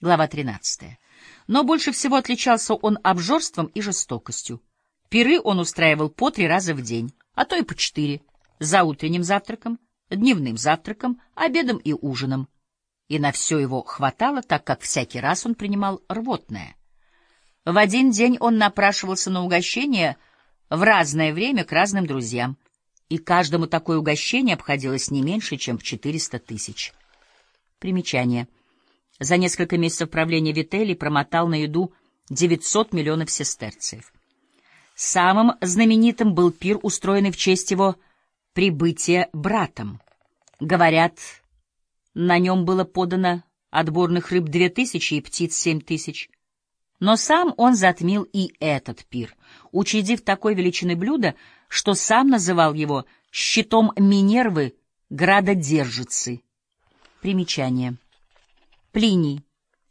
Глава 13. Но больше всего отличался он обжорством и жестокостью. Пиры он устраивал по три раза в день, а то и по четыре, за утренним завтраком, дневным завтраком, обедом и ужином. И на все его хватало, так как всякий раз он принимал рвотное. В один день он напрашивался на угощение в разное время к разным друзьям, и каждому такое угощение обходилось не меньше, чем в 400 тысяч. Примечание. За несколько месяцев правления Вителли промотал на еду 900 миллионов сестерцев. Самым знаменитым был пир, устроенный в честь его прибытия братом. Говорят, на нем было подано отборных рыб две тысячи и птиц семь тысяч. Но сам он затмил и этот пир, учредив такой величины блюда, что сам называл его щитом Минервы градодержицы. Примечание. Плиний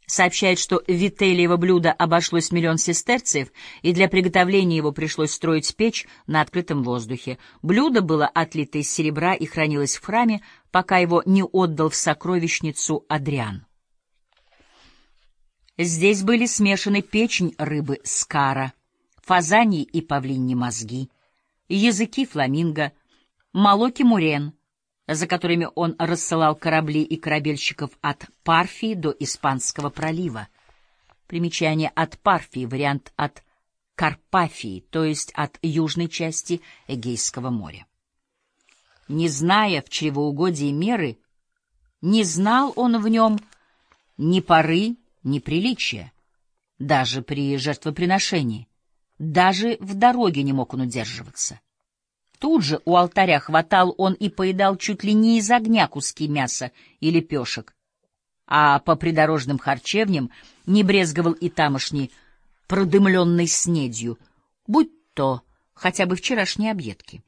сообщает, что вителиево блюдо обошлось миллион сестерциев, и для приготовления его пришлось строить печь на открытом воздухе. Блюдо было отлито из серебра и хранилось в храме, пока его не отдал в сокровищницу Адриан. Здесь были смешаны печень рыбы скара, фазаньи и павлиньи мозги, языки фламинго, молоки мурен, за которыми он рассылал корабли и корабельщиков от Парфии до Испанского пролива. Примечание от Парфии, вариант от Карпафии, то есть от южной части Эгейского моря. Не зная в чревоугодии меры, не знал он в нем ни поры, неприличие, даже при жертвоприношении, даже в дороге не мог он удерживаться. Тут же у алтаря хватал он и поедал чуть ли не из огня куски мяса и лепешек, а по придорожным харчевням не брезговал и тамошней продымленной снедью, будь то хотя бы вчерашние объедки.